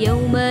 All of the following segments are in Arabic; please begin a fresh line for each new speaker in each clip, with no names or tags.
有没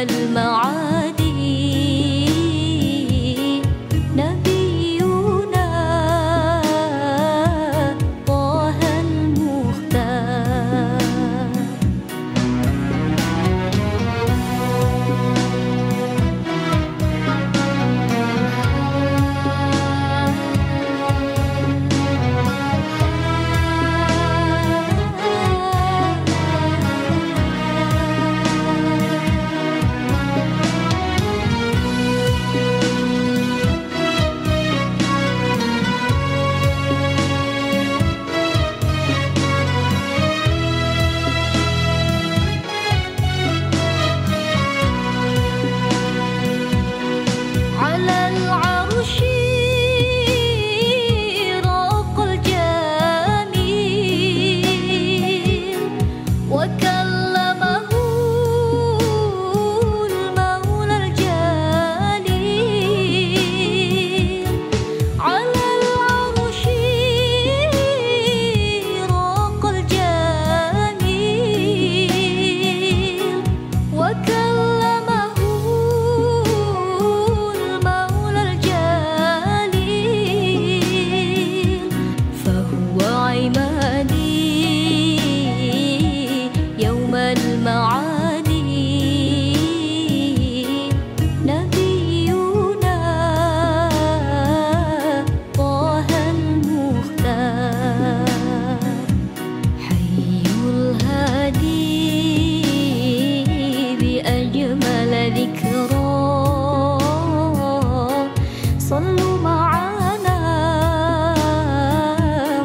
صلوا معنا.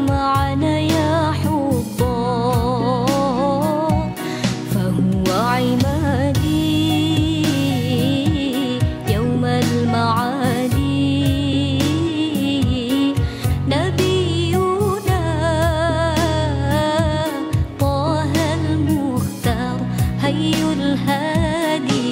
معنا يا حبا فهو عمادي. يوم المعالي نبينا. طه المختار حي الهادي.